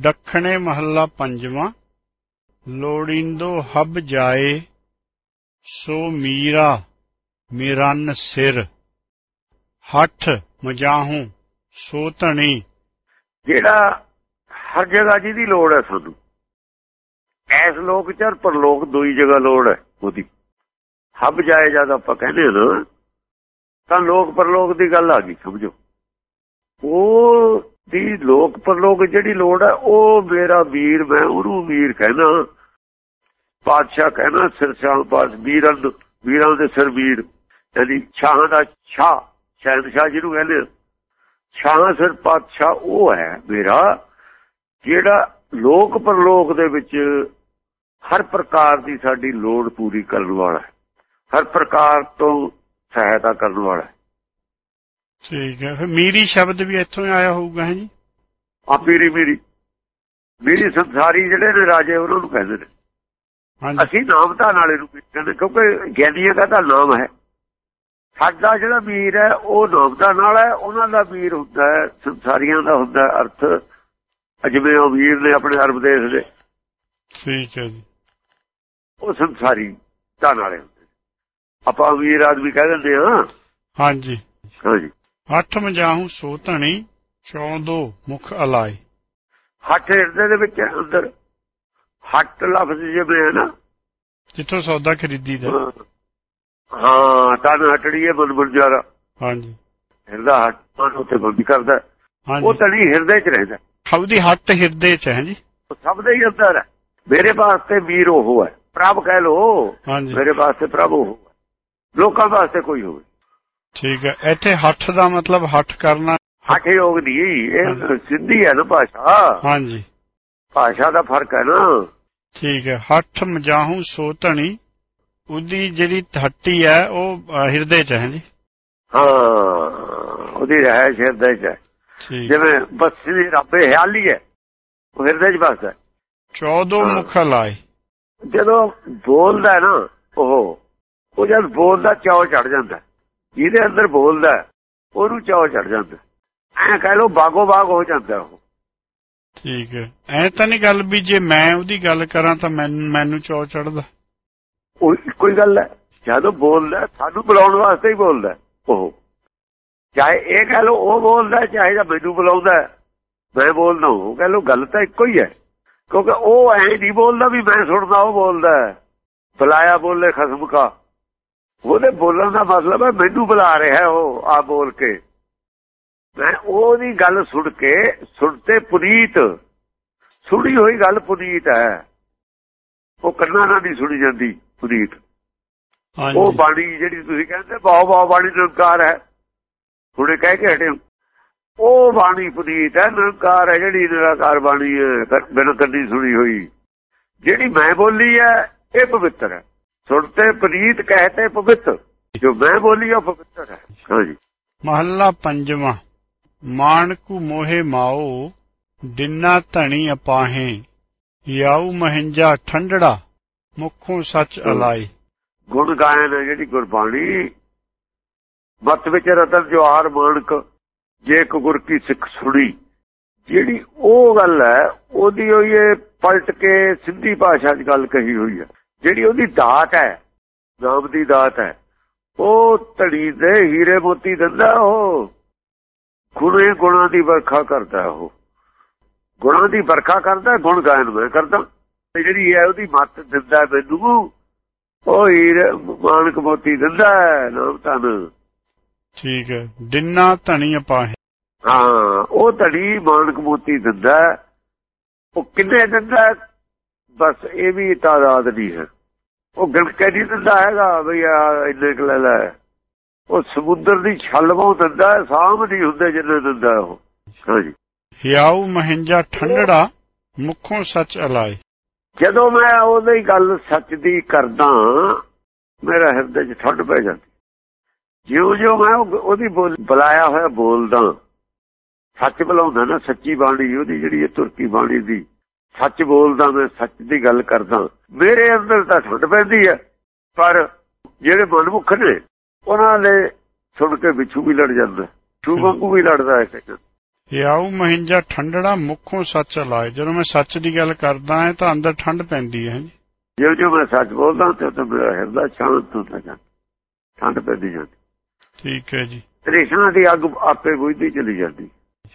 ਦੱਖਣੇ ਮਹੱਲਾ ਪੰਜਵਾਂ, ਲੋੜਿੰਦੋ ਹਬ ਜਾਏ, ਸੋ ਮੀਰਾ, ਮਿਰਨ ਸਿਰ। ਹੱਠ ਮਜਾਹੂ, ਸੋ ਧਣੀ। ਜਿਹੜਾ ਹਰ ਜਗ੍ਹਾ ਜਿਹਦੀ ਲੋੜ ਹੈ ਸਾਨੂੰ ਐਸ ਲੋਕ ਚਰ ਔਰ ਪਰਲੋਕ ਦੋਈ ਜਗ੍ਹਾ ਲੋੜ ਹੈ ਉਹਦੀ। ਹੱਬ ਜਾਏ ਜਦ ਆਪਾਂ ਕਹਿੰਦੇ ਨਾ, ਤਾਂ ਲੋਕ ਪਰਲੋਕ ਦੀ ਗੱਲ ਆ ਗਈ, ਸਮਝੋ। ਉਹ ਦੀ ਲੋਕ ਪਰਲੋਕ ਜਿਹੜੀ ਲੋੜ ਹੈ, ਉਹ ਮੇਰਾ ਵੀਰ, ਮੈਂ ਉਹਨੂੰ ਵੀਰ ਕਹਿਣਾ। ਪਾਤਸ਼ਾਹ ਕਹਿਣਾ ਸਿਰਸ਼ਾਹ ਪਾਸ ਵੀਰਾਂ ਵੀਰਾਂ ਦੇ ਸਿਰ ਵੀਰ। ਯਾਨੀ ਸ਼ਾਹਾਂ ਦਾ ਸ਼ਾਹ ਸ਼ਹਿਨਸ਼ਾਹ ਜਿਹਨੂੰ ਕਹਿੰਦੇ ਆ। ਸਿਰ ਪਾਤਸ਼ਾਹ ਉਹ ਹੈ ਮੇਰਾ, ਜਿਹੜਾ ਲੋਕ ਪਰਲੋਕ ਦੇ ਵਿੱਚ ਹਰ ਪ੍ਰਕਾਰ ਦੀ ਸਾਡੀ ਲੋੜ ਪੂਰੀ ਕਰਨ ਵਾਲਾ ਹੈ। ਹਰ ਪ੍ਰਕਾਰ ਤੋਂ ਸਹਾਇਤਾ ਕਰਨ ਵਾਲਾ ਹੈ। ਠੀਕ ਹੈ। ਫਿਰ ਮੀਰੀ ਸ਼ਬਦ ਵੀ ਇੱਥੋਂ ਆਇਆ ਹੋਊਗਾ ਹੈ ਜੀ? ਆ ਪੀਰੀ ਮੇਰੀ। ਮੇਰੀ ਸੰਸਾਰੀ ਜਿਹੜੇ ਨੇ ਰਾਜੇ ਉਹਨਾਂ ਨੂੰ ਕਹਿੰਦੇ ਨੇ। ਹਾਂਜੀ। ਅਸੀਂ ਨਾਮਤਾ ਨਾਲੇ ਨੂੰ ਕਹਿੰਦੇ ਕਿਉਂਕਿ ਗਿਆਨੀਆਂ ਦਾ ਤਾਂ ਨਾਮ ਹੈ। ਸਾਡਾ ਜਿਹੜਾ ਵੀਰ ਹੈ ਉਹ ਨਾਮਤਾ ਨਾਲ ਹੈ। ਉਹਨਾਂ ਦਾ ਵੀਰ ਹੁੰਦਾ ਹੈ ਸੰਸਾਰੀਆਂ ਦਾ ਹੁੰਦਾ ਹੈ ਅਰਥ। ਜਿਵੇਂ ਉਹ ਵੀਰ ਨੇ ਆਪਣੇ ਅਰਬ ਦੇਸ਼ ਦੇ। ਠੀਕ ਹੈ ਜੀ। ਉਹ ਸੰਸਾਰੀ ਤਾਂ ਨਾਲੇ ਹੁੰਦੇ ਆਪਾਂ ਵੀਰ ਆਦਮੀ ਕਹਿ ਦਿੰਦੇ ਹਾਂ। ਹਾਂਜੀ। ਹਾਂਜੀ ਹੱਠ ਮਜਾਹੂ ਸੋ ਧਣੀ ਚੌਂਦੋ ਮੁਖ ਅਲਾਏ। ਹੱਠ ਹਿਰਦੇ ਦੇ ਵਿੱਚ ਅੰਦਰ ਹੱਟ ਲਫ਼ਜ਼ ਜਿਵੇਂ ਹੈ ਨਾ। ਜਿੱਥੋਂ ਸੌਦਾ ਖਰੀਦੀਦਾ ਹਾਂ। ਤਨ ਹਟੜੀਏ ਬੁਝਾਰਾ ਹਾਂਜੀ। ਹਿਰਦਾ ਹੱਟ ਮਨ ਉੱਤੇ ਬੰਦੀ ਕਰਦਾ। ਉਹ ਤਣੀ ਹਿਰਦੇ 'ਚ ਰਹਿੰਦਾ। ਹਉਦੀ ਹੱਟ ਹਿਰਦੇ ਚ ਹੈ ਜੀ। ਸਭ ਦੇ ਹੀ ਅੰਦਰ ਹੈ। ਮੇਰੇ ਵਾਸਤੇ ਵੀਰ ਉਹ ਹੈ। ਪ੍ਰਭ ਕਹਿ ਲੋ ਮੇਰੇ ਵਾਸਤੇ ਪ੍ਰਭ ਉਹ ਹੈ। ਲੋਕਾਂ ਵਾਸਤੇ ਕੋਈ ਹੋਵੇ। ਠੀਕ ਹੈ। ਇੱਥੇ ਹੱਠ ਦਾ ਮਤਲਬ ਹੱਠ ਕਰਨਾ। ਹੱਠ ਯੋਗ ਦੀ ਇਹ ਸਿੱਧੀ ਹੈ ਨਾ ਭਾਸ਼ਾ। ਹਾਂਜੀ। ਭਾਸ਼ਾ ਦਾ ਫ਼ਰਕ ਹੈ ਨਾ। ਠੀਕ ਹੈ। ਹੱਠ ਮਜਾਹੂ ਸੋ ਧਣੀ ਉਹਦੀ ਜਿਹੜੀ ਹੱਟੀ ਹੈ ਉਹ ਹਿਰਦੇ ਚ ਹੈ ਜੀ। ਹਾਂ ਉਹਦੀ ਰਹਿਸ਼ ਹਿਰਦੇ 'ਚ ਜਿਵੇਂ ਬਸੀ ਰੱਬੇ ਹਿਆਲੀ ਹੈ ਉਹ ਹਿਰਦੇ 'ਚ ਬਸਦਾ ਹੈ। 14 ਮੁਖ ਅਲਾਏ ਜਦੋਂ ਬੋਲਦਾ ਨਾ ਉਹ ਉਹ ਜਦ ਬੋਲਦਾ ਚਾਅ ਚੜ ਜਾਂਦਾ। ਜਿਹਦੇ ਅੰਦਰ ਬੋਲਦਾ ਉਹਨੂੰ ਚਾਅ ਚੜ ਜਾਂਦਾ ਐ ਕਹਿ ਲੋ ਬਾਗੋ ਬਾਗ ਹੋ ਜਾਂਦਾ ਉਹ। ਠੀਕ ਹੈ। ਐ ਤਾਂ ਨਹੀਂ ਗੱਲ ਵੀ ਜੇ ਮੈਂ ਉਹਦੀ ਗੱਲ ਕਰਾਂ ਤਾਂ ਮੈਨੂੰ ਮੈਨੂੰ ਚੌ ਚੜਦਾ ਉਹ ਇੱਕੋ ਹੀ ਗੱਲ ਹੈ। ਜਦੋਂ ਬੋਲਦਾ ਸਾਨੂੰ ਬੁਲਾਉਣ ਵਾਸਤੇ ਹੀ ਬੋਲਦਾ ਉਹ। ਚਾਹੇ ਇਹ ਕਹਿ ਲੋ ਉਹ ਬੋਲਦਾ ਚਾਹੇ ਜਾਂ ਮੈਨੂੰ ਬੁਲਾਉਂਦਾ ਮੈਂ ਬੋਲਦਾ ਉਹ ਕਹਿ ਲੋ ਗੱਲ ਤਾਂ ਇੱਕੋ ਹੀ ਹੈ। ਕਿਉਂਕਿ ਉਹ ਐ ਨਹੀਂ ਬੋਲਦਾ ਵੀ ਮੈਂ ਸੁਣਦਾ ਉਹ ਬੋਲਦਾ। ਬੁਲਾਇਆ ਬੋਲੇ ਖਸਮ ਕਾ। ਉਹਦੇ ਬੋਲਣ ਦਾ ਮਤਲਬ ਹੈ ਮੈਨੂੰ ਬੁਲਾ ਰਿਹਾ ਉਹ ਆ ਬੋਲ ਕੇ। ਮੈਂ ਉਹਦੀ ਗੱਲ ਸੁਣ ਕੇ ਸੁਣਤੇ ਪੁਨੀਤ ਸੁਣੀ ਹੋਈ ਗੱਲ ਪੁਨੀਤ ਹੈ। ਉਹ ਕੰਨਾਂ ਨਾਲ ਨਹੀਂ ਸੁਣੀ ਜਾਂਦੀ ਪੁਨੀਤ। ਉਹ ਬਾਣੀ ਜਿਹੜੀ ਤੁਸੀਂ ਕਹਿੰਦੇ ਬਾਹ ਬਾਹ ਬਾਣੀ ਨਿਰੰਕਾਰ ਹੈ। ਹੁਣੇ ਕਹਿ ਕੇ ਹਟੇ। ਉਹ ਬਾਣੀ ਪੁਨੀਤ ਹੈ ਨਿਰੰਕਾਰ ਹੈ ਜਿਹੜੀ ਨਿਰਾਕਾਰ ਬਾਣੀ ਹੈ ਬਿਨਾਂ ਕੰਨੀ ਸੁਣੀ ਹੋਈ। ਜਿਹੜੀ ਮੈਂ ਬੋਲੀ ਹੈ ਇਹ ਪਵਿੱਤਰ ਹੈ। ਸੁਣਤੇ ਪੁਨੀਤ ਕਹਤੇ ਪਵਿੱਤਰ ਜੋ ਮੈਂ ਬੋਲੀ ਉਹ ਪਵਿੱਤਰ ਹੈ। ਹਾਂਜੀ ਮਹੱਲਾ ਪੰਜਵਾਂ। ਮਾਣਕੂ ਮੋਹੇ ਮਾਓ ਦਿਨਾ ਧਣੀ ਅਪਾਹੇ ਯਾਉ ਮਹਿੰਜਾ ਠੰਡੜਾ ਮੁਖੋਂ ਸੱਚ ਅਲਾਈ ਗੁਣ ਗਾਇਨ ਹੈ ਜਿਹੜੀ ਗੁਰਬਾਣੀ। ਮਤ ਵਿੱਚ ਰਤਨ ਜਵਾਰ ਮਾਨਕ ਜੇ ਕੋ ਗੁਰ ਕੀ ਸਿੱਖ ਸੁਣੀ। ਜਿਹੜੀ ਉਹ ਗੱਲ ਹੈ ਉਹਦੀ ਹੋਈ ਇਹ ਪਲਟ ਕੇ ਸਿੱਧੀ ਭਾਸ਼ਾ 'ਚ ਗੱਲ ਕਹੀ ਹੋਈ ਹੈ। ਜਿਹੜੀ ਉਹਦੀ ਦਾਤ ਹੈ ਨਾਮ ਦੀ ਦਾਤ ਹੈ ਉਹ ਧੜੀ ਦੇ ਹੀਰੇ ਮੋਤੀ ਦਿੰਦਾ ਉਹ। ਗੁਣੇ ਗੁਣਾਂ ਦੀ ਵਰਖਾ ਕਰਦਾ ਉਹ। ਗੁਣਾਂ ਦੀ ਵਰਖਾ ਕਰਦਾ ਗੁਣ ਗਾਇਨ ਮੈਂ ਕਰਦਾ। ਤੇ ਜਿਹੜੀ ਹੈ ਉਹਦੀ ਮੱਤ ਦਿੰਦਾ ਮੈਨੂੰ ਉਹ ਹੀਰੇ ਮਾਨਕ ਮੋਤੀ ਦਿੰਦਾ ਨਾਮ ਤਨ ਠੀਕ ਹੈ। ਦਿਨਾ ਧਣੀ ਅਪਾਹੇ ਹਾਂ। ਉਹ ਧੜੀ ਮਾਨਕ ਮੋਤੀ ਦਿੰਦਾ। ਉਹ ਕਿੰਨੇ ਦਿੰਦਾ? ਬਸ ਇਹ ਵੀ ਤਾਦਾਦ ਨਹੀਂ ਹੈ। ਉਹ ਗਿਣ ਕੇ ਨਹੀਂ ਦਿੰਦਾ ਹੈਗਾ ਵੀ ਆ ਇੰਨੇ ਕੁ ਲੈ ਲੈ। ਉਹ ਸਮੁੰਦਰ ਦੀ ਛੱਲ ਵਾਂ ਦਿੰਦਾ ਹੈ, ਸਾਂਭ ਨਹੀਂ ਹੁੰਦੇ ਜਿੰਨੇ ਦਿੰਦਾ ਉਹ। ਹਾਂਜੀ ਯਾਉ ਮਹਿੰਜਾ ਠੰਡੜਾ ਮੁਖੋਂ ਸੱਚ ਅਲਾਈ ਜਦੋਂ ਮੈਂ ਉਹਦੀ ਗੱਲ ਸੱਚ ਦੀ ਕਰਦਾ ਮੇਰਾ ਹਿਰਦੇ 'ਚ ਠੰਡ ਪੈ ਜਾਂਦੀ। ਜਿਉਂ ਜਿਉਂ ਮੈਂ ਉਹ- ਉਹਦੀ ਬੋਲ- ਬੁਲਾਇਆ ਹੋਇਆ ਬੋਲਦਾ। ਸੱਚ ਬੁਲਾਉਂਦਾ ਨਾ ਸੱਚੀ ਬਾਣੀ ਉਹਦੀ ਜਿਹੜੀ ਇਹ ਤੁਰਕੀ ਬਾਣੀ ਦੀ। ਸੱਚ ਬੋਲਦਾ ਮੈਂ ਸੱਚ ਦੀ ਗੱਲ ਕਰਦਾ ਮੇਰੇ ਅੰਦਰ ਤਾਂ ਠੰਡ ਪੈਂਦੀ ਹੈ ਪਰ ਜਿਹੜੇ ਮਨਮੁਖ ਨੇ ਉਹਨਾਂ ਨੇ ਸੁਣ ਕੇ ਵਿਛੂ ਵੀ ਲੜ ਜਾਂਦਾ ਛੂ ਵਾਂਗੂ ਵੀ ਲੜਦਾ ਹੈ ਕਈ ਹਿਆਉ ਮਹਿੰਜਾ ਠੰਡੜਾ ਮੁੱਖੋਂ ਸੱਚ ਲਾਏ ਜਦੋਂ ਮੈਂ ਸੱਚ ਦੀ ਗੱਲ ਕਰਦਾ ਹਾਂ ਤਾਂ ਅੰਦਰ ਠੰਡ ਪੈਂਦੀ ਹੈ ਜੀ ਜਿਉਂ ਜਿਉਂ ਮੈਂ ਸੱਚ ਬੋਲਦਾ ਤੇ ਤਾਂ ਮੇਰਾ ਹਿਰਦਾ ਸ਼ਾਂਤ ਹੁੰਦਾ ਜਾਂਦਾ ਠੰਡ ਪੈਂਦੀ ਜਾਂਦੀ ਠੀਕ ਹੈ ਜੀ ਤ੍ਰਿਸ਼ਨਾ ਦੀ ਅੱਗ ਆਪੇ ਬੁਝਦੀ ਚਲੀ ਜਾਂਦੀ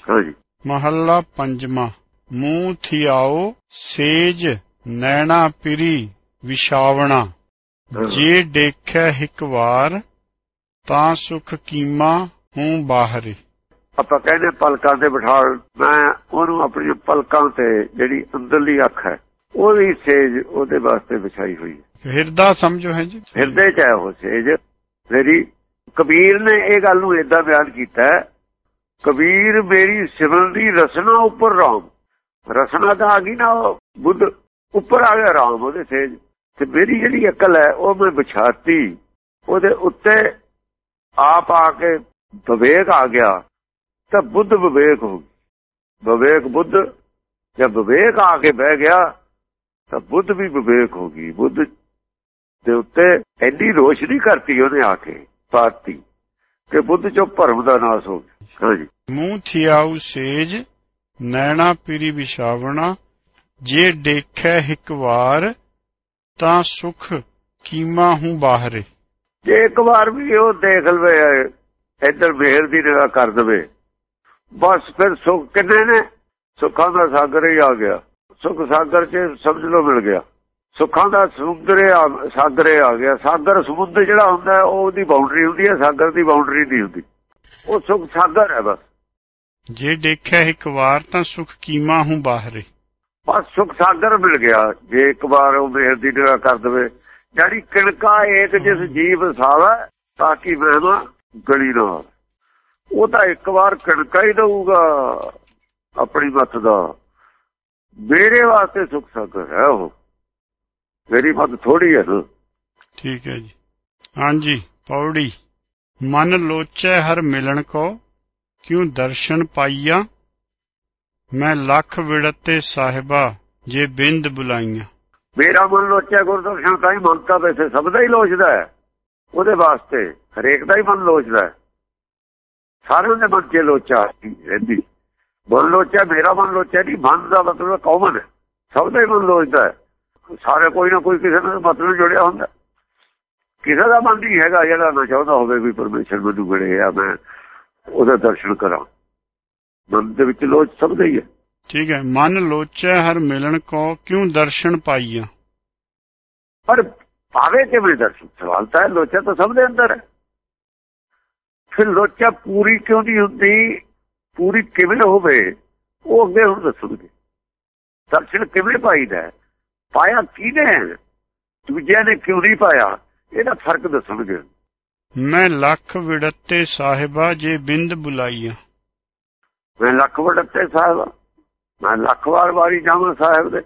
ਹਾਂਜੀ ਮਹੱਲਾ ਪੰਜਵਾਂ ਮੂੰਹ ਥਿਆਓ ਸੇਜ ਨੈਣਾ ਪਿਰੀ ਵਿਸ਼ਾਵਣਾ ਜੇ ਦੇਖੈ ਇੱਕ ਵਾਰ ਤਾਂ ਸੁਖ ਕੀਮਾ ਹੂੰ ਬਾਹਰੇ। ਆਪਾਂ ਕਹਿੰਦੇ ਪਲਕਾਂ ਤੇ ਬਿਠਾ ਮੈਂ ਉਹਨੂੰ ਆਪਣੀ ਪਲਕਾਂ ਤੇ ਜਿਹੜੀ ਅੰਦਰਲੀ ਅੱਖ ਹੈ ਉਹਦੀ ਸੇਜ ਉਹਦੇ ਵਾਸਤੇ ਵਿਛਾਈ ਹੋਈ ਹੈ। ਹਿਰਦਾ ਸਮਝੋ ਹੈ ਜੀ। ਹਿਰਦੇ ਚ ਹੈ ਉਹ ਸੇਜ। ਮੇਰੀ ਕਬੀਰ ਨੇ ਇਹ ਗੱਲ ਨੂੰ ਇਦਾਂ ਬਿਆਨ ਕੀਤਾ ਕਬੀਰ ਮੇਰੀ ਸਿਮਰਨ ਦੀ ਰਸਨਾ ਉੱਪਰ ਰਾਮ। ਰਸਨਾ ਤਾਂ ਆ ਗਈ ਨਾ ਉਹ ਬੁੱਧ ਉੱਪਰ ਆ ਗਿਆ ਰਾਮ ਉਹਦੇ ਸੇਜ। ਤੇ ਮੇਰੀ ਜਿਹੜੀ ਅਕਲ ਹੈ, ਉਹ ਮੈਂ ਵਿਛਾਤੀ। ਉਹਦੇ ਉੱਤੇ ਆਪ ਆ ਕੇ ਵਿਵੇਕ ਆ ਗਿਆ, ਤਾਂ ਬੁੱਧ ਵਿਵੇਕ ਹੋ ਵਿਵੇਕ ਬੁੱਧ, ਜਦ ਵਿਵੇਕ ਆ ਕੇ ਬਹਿ ਗਿਆ, ਤਾਂ ਬੁੱਧ ਵੀ ਵਿਵੇਕ ਹੋ ਗਈ। ਬੁੱਧ ਦੇ ਉੱਤੇ ਐਡੀ ਰੋਸ਼ਨੀ ਕਰਤੀ ਉਹਨੇ ਆ ਕੇ, ਪਾਤੀ, ਕਿ ਬੁੱਧ ਚੋਂ ਭਰਮ ਦਾ ਨਾਸ ਹੋ ਗਿਆ। ਹਾਂਜੀ। ਮੂੰਹ ਥਿਆਉ ਸੇਜ ਨੈਣਾ ਪੀਰੀ ਵਿਛਾਵਣਾ ਜੇ ਦੇਖੈ ਇੱਕ ਵਾਰ ਤਾਂ ਸੁਖ ਕੀਮਾ ਹੂੰ ਬਾਹਰੇ। ਜੇ ਇੱਕ ਵਾਰ ਵੀ ਉਹ ਦੇਖ ਲਵੇ ਇੱਧਰ ਮਿਹਰ ਦੀ ਨਿਗਾਹ ਕਰ ਦਵੇ ਬਸ ਫਿਰ ਸੁੱਖ ਕਿੰਨੇ ਨੇ? ਸੁੱਖਾਂ ਦਾ ਸਾਗਰ ਹੀ ਆ ਗਿਆ। ਸੁਖ ਸਾਗਰ 'ਚ ਸਮਝ ਲੋ ਮਿਲ ਗਿਆ। ਸੁੱਖਾਂ ਦਾ ਸਮੁੰਦਰ ਆ ਸਾਗਰ ਆ ਗਿਆ। ਸਾਗਰ ਸਮੁੰਦਰ ਜਿਹੜਾ ਹੁੰਦਾ ਹੈ, ਉਹ ਉਹਦੀ ਬਾਉਂਡਰੀ ਹੁੰਦੀ ਹੈ ਸਾਗਰ ਦੀ ਬਾਉਂਡਰੀ ਨਹੀਂ ਹੁੰਦੀ। ਉਹ ਸੁਖ ਸਾਗਰ ਹੈ ਬਸ। ਜੇ ਦੇਖੈ ਇੱਕ ਵਾਰ ਤਾਂ ਸੁਖ ਕੀਮਾ ਹੂੰ ਬਾਹਰੇ। ਬਸ ਸੁਖ ਸਾਗਰ ਮਿਲ ਗਿਆ। ਜੇ ਇੱਕ ਵਾਰ ਉਹ ਮਿਹਰ ਦੀ ਨਿਗਾਹ ਕਰ ਦਵੇ ਜਿਹੜੀ ਕਿਣਕਾ ਏਕ ਜਿਸ ਜੀਵ ਸਾਵਾ ਤਾਂ ਕਿ ਮਹਿਮਾ ਗਲੀ ਨਾ। ਉਹ ਤਾਂ ਇੱਕ ਵਾਰ ਕਿਣਕਾ ਹੀ ਦਊਗਾ ਆਪਣੀ ਮੱਤ ਦਾ। ਮੇਰੇ ਵਾਸਤੇ ਸੁਖ ਸਾਗਰ ਹੈ ਉਹ। ਮੇਰੀ ਮੱਤ ਥੋੜੀ ਹੈ ਠੀਕ ਹੈ ਜੀ। ਹਾਂਜੀ ਪੌੜੀ। ਮਨ ਲੋਚੈ ਹਰ ਮਿਲਣ ਕੋ ਕਿਉ ਦਰਸ਼ਨ ਪਾਈਆ? ਮੈਂ ਲੱਖ ਵਿੜਤੇ ਸਾਹਿਬਾ, ਜੇ ਬਿੰਦ ਬੁਲਾਈਆਂ। ਮੇਰਾ ਮਨ ਲੋਚਿਆ ਗੁਰਦਰਸ਼ਨ ਤਾਂ ਹੀ ਮੰਨਤਾ ਵੈਸੇ ਸਭ ਦਾ ਹੀ ਲੋਚਦਾ ਹੈ। ਉਹਦੇ ਵਾਸਤੇ ਹਰੇਕ ਦਾ ਹੀ ਮਨ ਲੋਚਦਾ ਹੈ। ਸਾਰਿਆਂ ਦੇ ਮਨ 'ਚ ਲੋਚਾ ਰਹਿੰਦੀ। ਮਨ ਲੋਚਿਆ ਮੇਰਾ ਮਨ ਲੋਚਿਆ ਨਹੀਂ, ਮਨ ਦਾ ਮਤਲਬ ਕੌਮਨ ਹੈ। ਸਭ ਦਾ ਹੀ ਮਨ ਲੋਚਦਾ ਹੈ। ਸਾਰੇ ਕੋਈ ਨਾ ਕੋਈ ਕਿਸੇ ਨਾਲ ਮਤਲਬ ਜੁੜਿਆ ਹੁੰਦਾ ਕਿਸੇ ਦਾ ਮਨ ਨਹੀਂ ਹੈਗਾ ਜਿਹੜਾ ਨਾ ਚਾਹੁੰਦਾ ਹੋਵੇ ਵੀ ਪਰਮੇਸ਼ਰ ਮੈਨੂੰ ਮਿਲੇ ਆ ਮੈਂ ਉਹਦਾ ਦਰਸ਼ਨ ਕਰਾਂ। ਮਨ ਦੇ ਵਿੱਚ ਲੋਚ ਸਭ ਦਾ ਹੀ ਹੈ। ਠੀਕ ਹੈ ਮਨ ਲੋਚੈ ਹਰ ਮਿਲਣ ਕੋ ਕਿਉ ਦਰਸ਼ਨ ਪਾਈਆ ਪਰ ਭਾਵੇਂ ਕਿਵੇਂ ਦਰਸ਼ਨ ਸਵਾਲ ਤਾਂ ਹੈ ਲੋਚਾ ਤਾਂ ਸਭ ਦੇ ਅੰਦਰ ਹੈ। ਫਿਰ ਲੋਚਾ ਪੂਰੀ ਕਿਉਂ ਨਹੀਂ ਹੁੰਦੀ? ਪੂਰੀ ਕਿਵੇਂ ਹੋਵੇ ਉਹ ਅੱਗੇ ਹੁਣ ਦੱਸਣਗੇ। ਦਰਸ਼ਨ ਕਿਵੇਂ ਪਾਈਦਾ? ਪਾਇਆ ਕਿਹਨੇ? ਦੂਜਿਆਂ ਨੇ ਕਿਉਂ ਨਹੀਂ ਪਾਇਆ? ਇਹਦਾ ਫ਼ਰਕ ਦੱਸਣਗੇ। ਮੈਂ ਲੱਖ ਵਿੜਤੇ ਸਾਹਿਬਾ ਜੇ ਬਿੰਦ ਬੁਲਾਈਆ। ਮੈਂ ਲੱਖ ਵੜਤੇ ਸਾਹਿਬ। ਮੈਂ ਲੱਖ ਵਾਰ ਵਾਰੀ ਜਾਵਾਂ ਸਾਹਿਬ ਦੇ।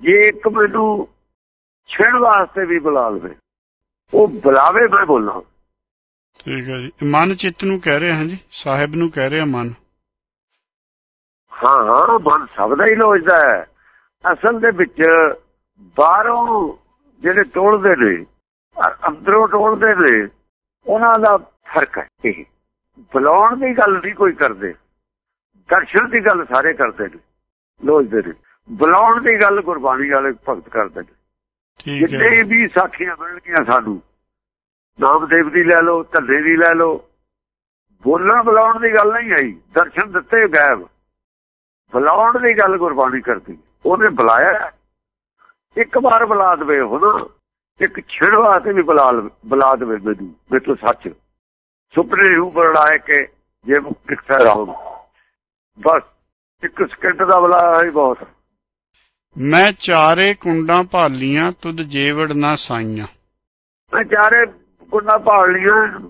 ਜੇ ਇੱਕ ਮੈਨੂੰ ਛੇੜ ਵਾਸਤੇ ਵੀ ਬੁਲਾ ਲਵੇ ਉਹ ਬੁਲਾਵੇ ਮੈਂ ਬੋਲਾਂ। ਠੀਕ ਹੈ ਜੀ। ਮਨ ਚਿੱਤ ਨੂੰ ਕਹਿ ਰਹੇ ਹਾਂ ਜੀ ਸਾਹਿਬ ਨੂੰ ਕਹਿ ਰਿਹਾ ਮਨ। ਹਾਂ ਹਾਂ ਮਨ ਸਭ ਦਾ ਹੀ ਲੋਚਦਾ ਹੈ। ਅਸਲ ਦੇ ਵਿੱਚ ਬਾਹਰੋਂ ਜਿਹੜੇ ਟੋਲਦੇ ਨੇ ਅੰਦਰੋਂ ਟੋਲਦੇ ਨੇ ਉਹਨਾਂ ਦਾ ਫ਼ਰਕ ਹੈ ਇਹ। ਬੁਲਾਉਣ ਦੀ ਗੱਲ ਨਹੀਂ ਕੋਈ ਕਰਦੇ। ਦਰਸ਼ਨ ਦੀ ਗੱਲ ਸਾਰੇ ਕਰਦੇ ਨੇ ਲੋਚਦੇ ਨੇ। ਬੁਲਾਉਣ ਦੀ ਗੱਲ ਗੁਰਬਾਣੀ ਵਾਲੇ ਭਗਤ ਕਰਦੇ ਨੇ। ਠੀਕ ਹੈ। ਜਿੰਨੇ ਵੀ ਸਾਖੀਆਂ ਮਿਲਣਗੀਆਂ ਸਾਨੂੰ ਨਾਮਦੇਵ ਦੀ ਲੈ ਲਓ ਧੱਲੇ ਦੀ ਲੈ ਲਓ ਬੋਲਣ ਬੁਲਾਉਣ ਦੀ ਗੱਲ ਨਹੀਂ ਆਈ। ਦਰਸ਼ਨ ਦਿੱਤੇ ਗਾਇਬ। ਬੁਲਾਉਣ ਦੀ ਗੱਲ ਗੁਰਬਾਣੀ ਕਰਦੀ। ਉਹਨੇ ਬੁਲਾਇਆ। ਇੱਕ ਵਾਰ ਬੁਲਾ ਦਵੇ ਹੁਣ ਇੱਕ ਛਿੜ ਵਾਸਤੇ ਵੀ ਬੁਲਾ ਬੁਲਾ ਦਵੇ ਮੈਨੂੰ ਤੋਂ ਸੱਚ। ਸੁਪਨੇ ਨੂੰ ਬੁਲਾਏ ਕੇ ਜੇ ਮੁਕਤਾ ਰਹੋ ਬਸ ਇੱਕ ਸਕਿੰਟ ਦਾ ਬੁਲਾਇਆ ਹੀ ਬਹੁਤ। ਮੈਂ ਚਾਰੇ ਕੁੰਡਾਂ ਭਾਲੀਆਂ ਤੁਧ ਜੇਵੜ ਨਾ ਸਾਈਆਂ। ਮੈਂ ਚਾਰੇ ਗੁੰਨਾ ਭਾਲ ਲੀਆਂ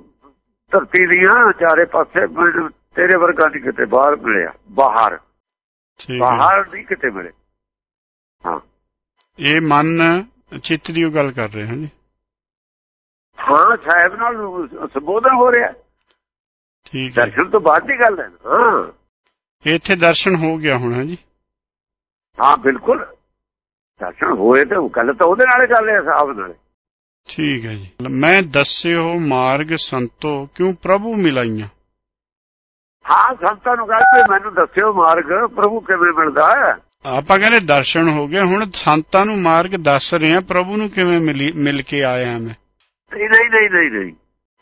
ਧਰਤੀ ਦੀਆਂ ਚਾਰੇ ਪਾਸੇ ਮੈਨੂੰ ਤੇਰੇ ਵਰਗਾ ਨਹੀਂ ਕਿਤੇ ਬਾਹਰ ਮਿਲਿਆ ਬਾਹਰ। ਬਾਹਰ ਨਹੀਂ ਕਿਤੇ ਮਿਲੇ। ਹਾਂ। ਇਹ ਮਨ ਚਿੱਤ ਦੀ ਉਹ ਗੱਲ ਕਰ ਰਹੇ ਹਾਂ ਜੀ। ਹਾਂ ਸਾਹਿਬ ਨਾਲ ਸੰਬੋਧਨ ਹੋ ਰਿਹਾ। ਠੀਕ ਹੈ। ਦਰਸ਼ਨ ਤੋਂ ਬਾਅਦ ਦੀ ਗੱਲ ਹੈ। ਹਾਂ। ਇੱਥੇ ਦਰਸ਼ਨ ਹੋ ਗਿਆ ਹੁਣ ਹੈ ਜੀ। ਹਾਂ ਬਿਲਕੁਲ। ਦਰਸ਼ਨ ਹੋਏ ਤੇ ਗੱਲ ਤਾਂ ਉਹਦੇ ਨਾਲੇ ਕਰ ਰਿਹਾ ਸਾਹਿਬ ਨਾਲ। ਠੀਕ ਹੈ ਜੀ। ਮੈਂ ਦੱਸਿਓ ਮਾਰਗ ਸੰਤੋ ਕਿਉਂ ਪ੍ਰਭੂ ਮਿਲਾਈਆਂ? ਹਾਂ ਸੰਤਾਂ ਨੂੰ ਕਹਿੰਦੇ ਮੈਨੂੰ ਦੱਸਿਓ ਮਾਰਗ ਪ੍ਰਭੂ ਕਿਵੇਂ ਮਿਲਦਾ ਹੈ? ਆਪਾਂ ਕਹਿੰਦੇ ਦਰਸ਼ਨ ਹੋ ਗਏ ਹੁਣ ਸੰਤਾਂ ਨੂੰ ਮਾਰਗ ਦੱਸ ਰਹੇ ਆ ਪ੍ਰਭੂ ਨੂੰ ਕਿਵੇਂ ਮਿਲੀ ਕੇ ਆਇਆ ਮੈਂ? ਨਹੀਂ ਨਹੀਂ ਨਹੀਂ ਨਹੀਂ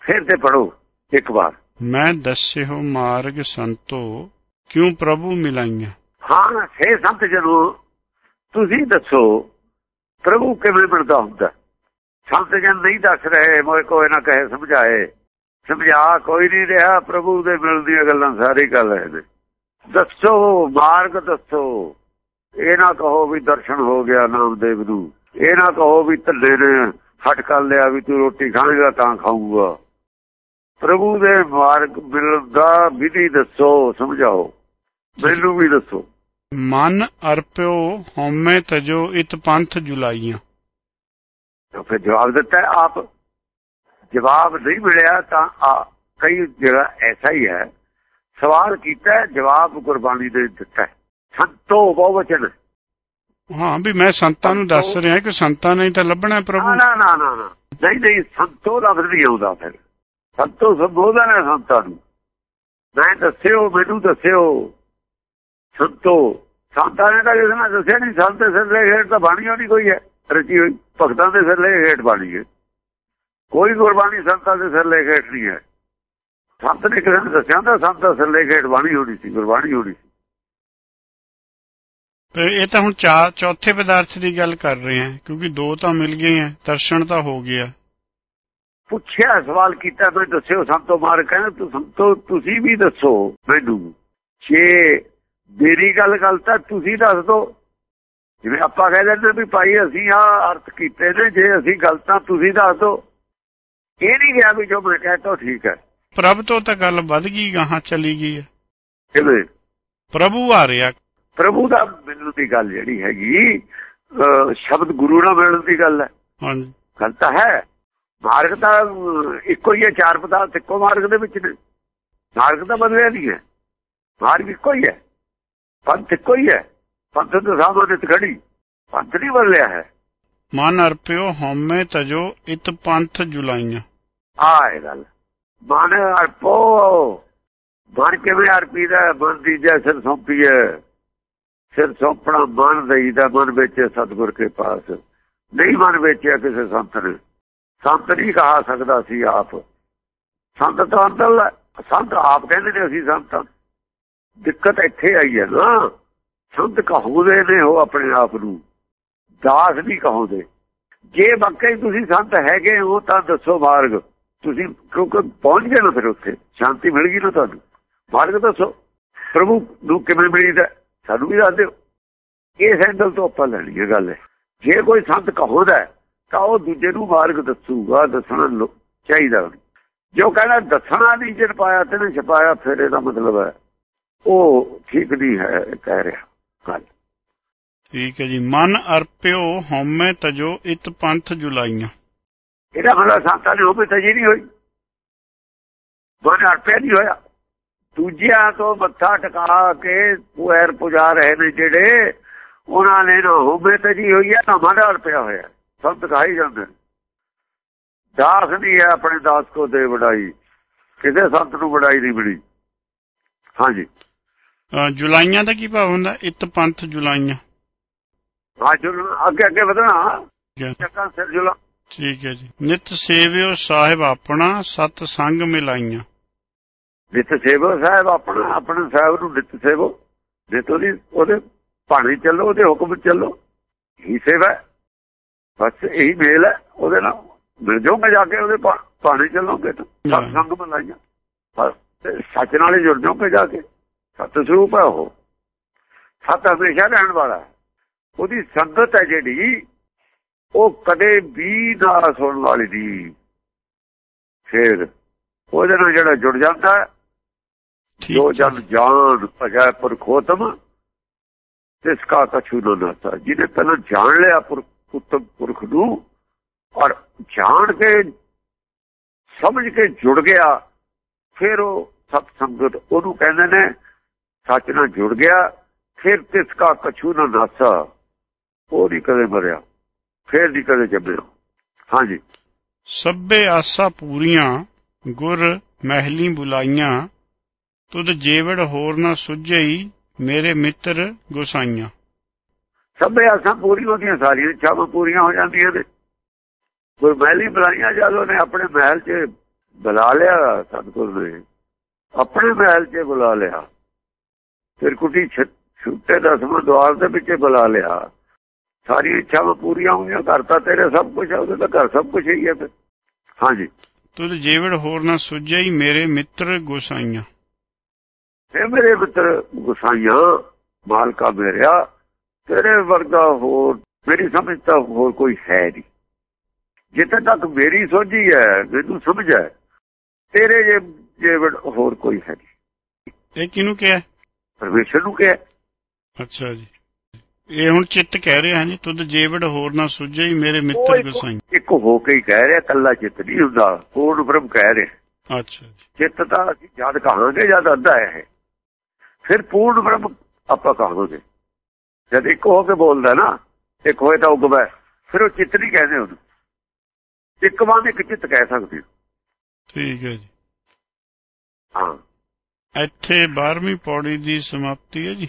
ਫਿਰ ਤੇ ਪੜੋ ਇੱਕ ਵਾਰ। ਮੈਂ ਦੱਸਿਓ ਮਾਰਗ ਸੰਤੋ ਕਿਉਂ ਪ੍ਰਭੂ ਮਿਲਾਈਆਂ? ਹਾਂ ਸੇ ਸੰਤ ਜਦੋਂ ਤੁਸੀਂ ਦੱਸੋ ਪ੍ਰਭੂ ਕਿਵੇਂ ਮਿਲਦਾ ਹੁੰਦਾ? ਸੰਤ ਜਨ ਨਹੀਂ ਦੱਸ ਰਹੇ ਮੋਏ ਕੋਈ ਨਾ ਕਹੇ ਸਮਝਾਏ। ਸਮਝਾ ਕੋਈ ਨਹੀਂ ਰਿਹਾ ਪ੍ਰਭੂ ਦੇ ਮਿਲਣ ਦੀਆਂ ਗੱਲਾਂ ਸਾਰੀ ਗੱਲ ਹੈ ਦੱਸੋ ਮਾਰਗ ਦੱਸੋ। ਇਹ ਨਾ ਕਹੋ ਵੀ ਦਰਸ਼ਨ ਹੋ ਗਿਆ ਨਾਮਦੇਵ ਨੂੰ। ਇਹ ਨਾ ਕਹੋ ਵੀ ਧੱਲੇ ਨੇ ਹਟ ਕਰ ਲਿਆ ਵੀ ਤੂੰ ਰੋਟੀ ਖਾਏਗਾ ਤਾਂ ਖਾਊਗਾ। ਪ੍ਰਭੂ ਦੇ ਮਾਰਗ ਮਿਲਣ ਦਾ ਵਿਧੀ ਦੱਸੋ ਸਮਝਾਓ। ਮੈਨੂੰ ਵੀ ਦੱਸੋ। ਮਨ ਅਰਪਿਓ ਹਉਮੈ ਤਜੋ ਇਤ ਪੰਥ ਜੁਲਾਈਆਂ। ਤਾਂ ਫਿਰ ਜਵਾਬ ਦਿੱਤਾ ਆਪ। ਜਵਾਬ ਨਹੀਂ ਮਿਲਿਆ ਤਾਂ ਆ- ਕਈ ਜਗ੍ਹਾ ਐਸਾ ਹੀ ਹੈ। ਸਵਾਲ ਕੀਤਾ ਜਵਾਬ ਗੁਰਬਾਣੀ ਦੇ ਦਿੱਤਾ। ਸੰਤੋ ਬਹੁਵਚਨ ਹਾਂ ਵੀ ਮੈਂ ਸੰਤਾਂ ਨੂੰ ਦੱਸ ਰਿਹਾ ਕਿ ਸੰਤਾਂ ਨੇ ਹੀ ਤਾਂ ਲੱਭਣਾ ਪ੍ਰਭੂ। ਨਾ ਨਾ ਨਾ ਨਾ। ਨਹੀਂ ਨਹੀਂ ਸੰਤੋ ਲਫ਼ਜ਼ ਨਹੀਂ ਆਉਂਦਾ ਫਿਰ। ਸੰਤੋ ਸੰਬੋਧਨ ਹੈ ਸੰਤਾਂ ਨੂੰ। ਮੈਂ ਦੱਸਿਓ ਮੈਨੂੰ ਦੱਸਿਓ। ਸੰਤੋ। ਸੰਤਾਂ ਨੇ ਤਾਂ ਕਿਸੇ ਨੇ ਦੱਸਿਆ ਨਹੀਂ ਸੰਤ ਦੇ ਸਿਰ ਲੈ ਹੇਠ ਤਾਂ ਬਾਣੀ ਹੋਣੀ ਕੋਈ ਹੈ। ਰਚੀ ਹੋਈ ਭਗਤਾਂ ਦੇ ਸਿਰ ਲੈ ਹੇਠ ਬਾਣੀ ਹੈ। ਕੋਈ ਗੁਰਬਾਣੀ ਸੰਤਾਂ ਦੇ ਸਿਰ ਲੈ ਹੇਠ ਨਹੀਂ ਹੈ। ਸੰਤ ਨੇ ਕਿਸੇ ਨੇ ਦੱਸਿਆ ਤਾਂ ਸੰਤ ਦਾ ਸਿਰ ਲੈ ਹੇਠ ਬਾਣੀ ਹੋਣੀ ਸੀ ਗੁਰਬਾਣੀ ਹੋਣੀ ਸੀ। ਇਹ ਤਾਂ ਹੁਣ ਚੌਥੇ ਪਦਾਰਥ ਦੀ ਗੱਲ ਕਰ ਰਹੇ ਹਾਂ ਕਿਉਂਕਿ ਦੋ ਤਾਂ ਮਿਲ ਗਏ ਆ ਦਰਸ਼ਨ ਤਾਂ ਹੋ ਗਿਆ। ਪੁੱਛਿਆ ਸਵਾਲ ਕੀਤਾ ਮੈਂ ਦੱਸਿਓ ਸੰਤੋ ਮਾਰ ਕਹਿੰਦੇ ਤੂੰ ਸੰਤੋ ਤੁਸੀਂ ਵੀ ਦੱਸੋ ਮੈਨੂੰ। ਜੇ ਮੇਰੀ ਗੱਲ ਗਲਤ ਹੈ ਤੁਸੀਂ ਦੱਸ ਦਿਓ ਜਿਵੇਂ ਆਪਾਂ ਕਹਿੰਦੇ ਨੇ ਵੀ ਭਾਈ ਅਸੀਂ ਆ ਅਰਥ ਕੀਤੇ ਨੇ ਜੇ ਅਸੀਂ ਗਲਤਾਂ ਤੁਸੀਂ ਦੱਸ ਦਿਓ ਇਹ ਨਹੀਂ ਗਿਆ ਵੀ ਜੋ ਮੈਂ ਕਹਤਾ ਠੀਕ ਹੈ। ਪ੍ਰਭ ਤੋਂ ਤਾਂ ਗੱਲ ਵੱਧ ਗਈ ਗਾਹਾਂ ਚਲੀ ਗਈ ਹੈ। ਕਿਵੇਂ? ਪ੍ਰਭੂ ਆ ਰਿਹਾ। ਪ੍ਰਭੂ ਦਾ ਮਿਲਣ ਦੀ ਗੱਲ ਜਿਹੜੀ ਹੈਗੀ ਸ਼ਬਦ ਗੁਰੂ ਨਾਲ ਮਿਲਣ ਦੀ ਗੱਲ ਹੈ। ਹਾਂਜੀ। ਗੱਲ ਤਾਂ ਹੈ। ਮਾਰਗ ਤਾਂ ਇੱਕੋ ਹੀ ਹੈ ਚਾਰ ਪਦਾਰਥ ਇੱਕੋ ਮਾਰਗ ਦੇ ਵਿੱਚ ਨੇ। ਮਾਰਗ ਤਾਂ ਬਦਲਿਆ ਨਹੀਂ ਹੈ। ਮਾਰਗ ਇੱਕੋ ਹੀ ਹੈ। ਪੰਥ ਇੱਕੋ ਹੀ ਹੈ। ਪੰਥ ਦੇ ਸਾਹਮਣੇ ਤੇ ਖੜੀ। ਪੰਥ ਨਹੀਂ ਬਦਲਿਆ ਹੈ। ਮਨ ਅਰਪਿਓ ਹਉਮੈ ਤਜੋ ਇਤ ਪੰਥ ਜੁਲਾਈਆਂ। ਆ ਇਹ ਗੱਲ। ਮਨ ਅਰਪੋ। ਮਨ ਕਿਵੇਂ ਅਰਪੀ ਦਾ ਮਨ ਦੀ ਜੈ ਸਿਰ ਸੌਂਪੀ ਹੈ। ਸਿਰ ਸੌਂਪਣਾ, ਮਨ ਦੇਈਦਾ, ਮਨ ਵਿੱਚ ਸਤਿਗੁਰ ਕੇ ਪਾਸ ਨਹੀਂ ਮਨ ਵੇਚਿਆ ਕਿਸੇ ਸੰਤ ਨੇ। ਸੰਤ ਨਹੀਂ ਕਹਾ ਸਕਦਾ ਸੀ ਆਪ। ਸੰਤ ਤਾਂ ਅੰਦਰ ਸੰਤ ਆਪ ਕਹਿੰਦੇ ਨੇ ਅਸੀਂ ਸੰਤ। ਦਿੱਕਤ ਇੱਥੇ ਆਈ ਹੈ ਨਾ। ਸੰਤ ਕਹੂਦੇ ਨੇ ਉਹ ਆਪਣੇ ਆਪ ਨੂੰ। ਦਾਸ ਨਹੀਂ ਕਹੋਦੇ। ਜੇ ਵਾਕਈ ਤੁਸੀਂ ਸੰਤ ਹੈਗੇ ਹੋ ਤਾਂ ਦੱਸੋ ਮਾਰਗ। ਤੁਸੀਂ ਕਿਉਂਕਿ ਪਹੁੰਚ ਗਏ ਨਾ ਫਿਰ ਉੱਥੇ। ਸ਼ਾਂਤੀ ਮਿਲ ਗਈ ਨਾ ਤੁਹਾਨੂੰ। ਮਾਰਗ ਦੱਸੋ। ਪ੍ਰਭੂ ਨੂੰ ਕਿਵੇਂ ਮਿਲੀਦਾ? ਸਾਨੂੰ ਵੀ ਦੱਸ ਦਿਓ। ਇਹ ਸੈਂਡਲ ਤੋਂ ਆਪਾਂ ਲੈਣੀ ਹੈ ਗੱਲ। ਜੇ ਕੋਈ ਸੰਤ ਕਹੋਦਾ ਤਾਂ ਉਹ ਦੂਜੇ ਨੂੰ ਮਾਰਗ ਦੱਸੂਗਾ ਦੱਸਣਾ ਚਾਹੀਦਾ। ਜੋ ਕਹਿੰਦਾ ਦੱਸਣਾ ਨਹੀਂ ਜਿਨ ਪਾਇਆ ਤੇ ਨੇ ਛਪਾਇਆ ਫਿਰ ਇਹਦਾ ਮਤਲਬ ਹੈ ਉਹ ਠੀਕ ਨਹੀਂ ਹੈ ਕਹਿ ਰਿਹਾ। ਗੱਲ। ਠੀਕ ਹੈ ਜੀ। ਮਨ ਅਰਪਿਓ ਹਉਮੈ ਤਜੋ ਇਤ ਪੰਥ ਜੁਲਾਈਆਂ। ਇਹਦਾ ਮਤਲਬ ਸੰਤਾਂ ਨੇ ਹੋਵੇ ਤਜੀ ਨਹੀਂ ਹੋਈ। ਮਨ ਅਰਪਿਆ ਨਹੀਂ ਹੋਇਆ। ਦੂਜਿਆਂ ਤੋਂ ਮੱਥਾ ਟਿਕਾ ਕੇ ਪੁਐਰ ਪੁਜਾ ਰਹੇ ਨੇ ਜਿਹੜੇ ਉਹਨਾਂ ਨੇ ਨਾ ਹੋਵੇ ਤਜੀ ਹੋਈ ਹੈ ਨਾ ਮਨ ਅਰਪਿਆ ਹੋਇਆ। ਸੰਤ ਕਹਾਈ ਜਾਂਦੇ। ਦਾਸ ਨਹੀਂ ਹੈ ਆਪਣੇ ਦਾਸ ਕੋ ਦੇ ਵਡਾਈ। ਕਿਸੇ ਸੰਤ ਨੂੰ ਵਡਾਈ ਨਹੀਂ ਮਿਲੀ। ਹਾਂਜੀ। ਜੁਲਾਈਆਂ ਦਾ ਕੀ ਭਾਵ ਹੁੰਦਾ? ਇਤ ਪੰਥ ਜੁਲਾਈਆਂ। ਅੱਜ ਅੱਗੇ ਅੱਗੇ ਵਧਣਾ। ਹੈ। ਚੱਕਾਂ ਸਿਰ ਜੁਲਾ ਠੀਕ ਹੈ ਜੀ। ਨਿਤ ਸੇਵਿਓ ਸਾਹਿਬ ਆਪਣਾ ਸਤ ਸੰਗ ਮਿਲਾਈਆਂ। ਨਿਤ ਸੇਵੋ ਸਾਹਿਬ ਆਪਣਾ ਆਪਣੇ ਸਾਹਿਬ ਨੂੰ ਨਿਤ ਸੇਵੋ। ਨਿਤ ਉਹਦੀ ਉਹਦੇ ਪਾਣੀ ਚੱਲੋ ਉਹਦੇ ਹੁਕਮ ਚੱਲੋ। ਹੀ ਸੇਵਾ। ਬਸ ਇਹੀ ਮੇਲ ਹੈ। ਉਹਦੇ ਨਾਲ ਮਿਲ ਜਾਓਗੇ ਜਾ ਕੇ ਉਹਦੇ ਪਾਣੀ ਚੱਲੋਗੇ ਤਾਂ। ਸਤ ਸੰਗ ਮਲਾਈਆਂ ਬਸ ਸੱਚ ਨਾਲ ਹੀ ਜੁੜ ਜਾਓਗੇ ਜਾ ਕੇ। ਸਤ ਸਰੂਪ ਹੈ ਉਹ। ਸਤ ਹਮੇਸ਼ਾ ਰਹਿਣ ਵਾਲਾ। ਉਹਦੀ ਸੰਗਤ ਹੈ ਜਿਹੜੀ ਉਹ ਕਦੇ ਵੀ ਨਾ ਸੁਣਨ ਵਾਲੀ ਦੀ। ਫਿਰ ਉਹਦੇ ਨਾਲ ਜਿਹੜਾ ਜੁੜ ਜਾਂਦਾ ਜੋ। ਜਨ ਜਾਣ ਭਜੈ ਪੁਰਖੋਤਮ ਤਿਸ ਕਾ ਕਛੂ ਨਾ ਨਾਤਾ ਜਿਹਨੇ ਪਹਿਲਾਂ ਜਾਣ ਲਿਆ ਪੁਰਖ ਉੱਤਮ ਪੁਰਖ ਨੂੰ ਔਰ ਜਾਣ ਕੇ ਸਮਝ ਕੇ ਜੁੜ ਗਿਆ ਫਿਰ ਉਹ ਸਤ ਸੰਗਤ ਉਹਨੂੰ ਕਹਿੰਦੇ ਨੇ ਸੱਚ ਨਾਲ ਜੁੜ ਗਿਆ ਫਿਰ ਤਿਸ ਕਾ ਕਛੂ ਨਾ ਨਾਸਾ। ਉਹ ਨਹੀਂ ਕਦੇ ਮਰਿਆ ਫਿਰ ਨਹੀਂ ਕਦੇ ਜੰਮਿਆ। ਹਾਂਜੀ। ਸਭੇ ਆਸਾ ਪੂਰੀਆਂ ਗੁਰ ਮਹਿਲੀ ਬੁਲਾਈਆਂ ਤੁਧ ਜੀਵੜ ਹੋਰ ਨਾ ਸੁਝਈ ਮੇਰੇ ਮਿੱਤਰ ਗੁਸਾਈਆਂ। ਸਭੇ ਆਸਾਂ ਪੂਰੀਆਂ ਹੁੰਦੀਆਂ ਸਾਰੀਆਂ ਇੱਛਾਵਾਂ ਪੂਰੀਆਂ ਹੋ ਜਾਂਦੀਆਂ ਨੇ। ਕੋਈ ਮਹਿਲੀ ਬੁਲਾਈਆਂ ਜਦੋਂ ਨੇ ਆਪਣੇ ਮਹਿਲ 'ਚ ਬੁਲਾ ਲਿਆ ਸਤਿਗੁਰ ਨੇ। ਆਪਣੇ ਮਹਿਲ 'ਚ ਬੁਲਾ ਲਿਆ। ਫਿਰ ਕੁਟੀ ਛੁੱਟੇ ਦਸਵਾਂ ਦਵਾਰ ਦੇ ਵਿੱਚ ਬੁਲਾ ਲਿਆ। ਸਾਰੀ ਇੱਛਾਵਾਂ ਪੂਰੀਆਂ ਹੋਈਆਂ ਕਰਤਾ ਤੇਰੇ ਸਭ ਕੁਝ ਉਹਦੇ ਤਾਂ ਘਰ ਸਭ ਕੁਝ ਹੀ ਹੈ ਫਿਰ ਹਾਂਜੀ। ਤੁਧ ਜੀਵੜ ਹੋਰ ਨਾ ਸੁਝਈ ਮੇਰੇ ਮਿੱਤਰ ਗੁਸਾਈਆਂ। ਇਹ ਮੇਰੇ ਮਿੱਤਰ ਗੁਸਾਈਆਂ ਮਾਲਕਾ ਮੇਰਿਆ ਤੇਰੇ ਵਰਗਾ ਹੋਰ ਮੇਰੀ ਸਮਝ ਤਾਂ ਹੋਰ ਕੋਈ ਹੈ ਨਹੀਂ। ਜਿੱਥੇ ਤੱਕ ਮੇਰੀ ਸੋਝੀ ਹੈ ਮੈਨੂੰ ਸਮਝ ਹੈ ਤੇਰੇ ਜੇ ਜੇ ਹੋਰ ਕੋਈ ਹੈ ਨਹੀਂ। ਇਹ ਕਿਹਨੂੰ ਕਿਹਾ? ਪਰਮੇਸ਼ਰ ਨੂੰ ਕਿਹਾ। ਅੱਛਾ ਜੀ। ਇਹ ਹੁਣ ਚਿੱਤ ਕਹਿ ਰਿਹਾ ਜੀ ਤੁਧ ਜੀਵੜ ਹੋਰ ਨਾ ਸੁਝਈ ਮੇਰੇ ਮਿੱਤਰ ਗੁਸਾਈਆਂ। ਇੱਕ ਹੋ ਕੇ ਹੀ ਕਹਿ ਰਿਹਾ ਕੱਲਾ ਚਿੱਤ ਨਹੀਂ ਹੁੰਦਾ ਪੂਰਨ ਬ੍ਰਹਮ ਕਹਿ ਰਿਹਾ। ਅੱਛਾ ਜੀ। ਚਿੱਤ ਤਾਂ ਅਸੀਂ ਜਦ ਕਹਾਂਗੇ ਜਦ ਅੱਧਾ ਹੈ। ਫਿਰ ਪੂਰਨ ਬ੍ਰਹਮ ਆਪਾਂ ਕਹਾਂਗੇ। ਜਦ ਇੱਕ ਹੋ ਕੇ ਬੋਲਦਾ ਨਾ ਇੱਕ ਹੋਏ ਤਾਂ ਉਗਵਾ ਫਿਰ ਉਹ ਚਿੱਤ ਨਹੀਂ ਕਹਿੰਦੇ ਉਹਨੂੰ। ਇੱਕ ਵਾਰ ਇੱਕ ਚਿੱਤ ਕਹਿ ਸਕਦੇ ਠੀਕ ਹੈ ਜੀ। ਹਾਂ। ਇੱਥੇ 12ਵੀਂ ਪੌੜੀ ਦੀ ਸਮਾਪਤੀ ਹੈ ਜੀ।